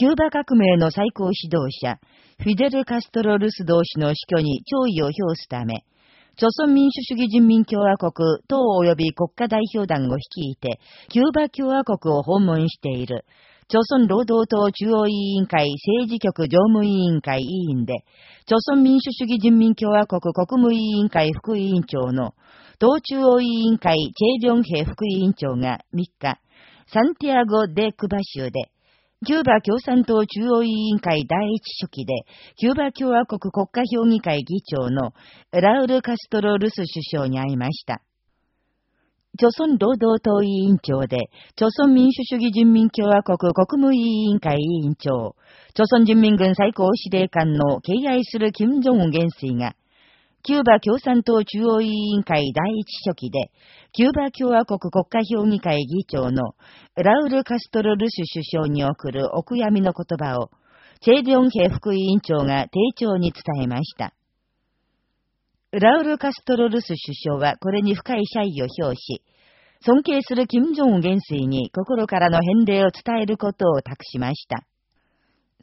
キューバ革命の最高指導者、フィデル・カストロ・ルス同士の死去に弔意を表すため、朝鮮民主主義人民共和国党及び国家代表団を率いて、キューバ共和国を訪問している、朝鮮労働党中央委員会政治局常務委員会委員で、朝鮮民主主義人民共和国国務委員会副委員長の、党中央委員会チェイ・リョンヘ副委員長が3日、サンティアゴ・デ・クバ州で、キューバ共産党中央委員会第一書記で、キューバ共和国国家評議会議長のラウル・カストロ・ルス首相に会いました。朝鮮労働党委員長で、朝鮮民主主義人民共和国国務委員会委員長、朝鮮人民軍最高司令官の敬愛する金正恩元帥が、キューバ共産党中央委員会第一書記で、キューバ共和国国家評議会議長のラウル・カストロ・ルシュ首相に送るお悔やみの言葉を、チェイ・リョンヘ副委員長が丁重に伝えました。ラウル・カストロ・ルス首相はこれに深い謝意を表し、尊敬する金正恩元帥に心からの返礼を伝えることを託しました。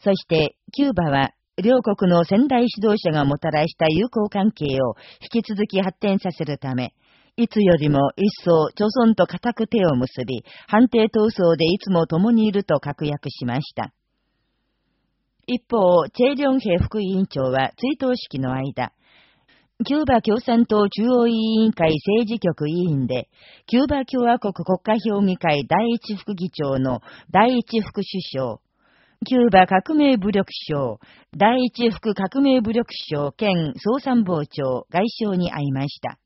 そして、キューバは両国の先代指導者がもたらした友好関係を引き続き発展させるため、いつよりも一層、著村と固く手を結び、判定闘争でいつも共にいると確約しました。一方、チェ・リョンヘ副委員長は追悼式の間、キューバ共産党中央委員会政治局委員で、キューバ共和国国家評議会第一副議長の第一副首相、キューバ革命武力省、第一副革命武力省兼総参謀長、外相に会いました。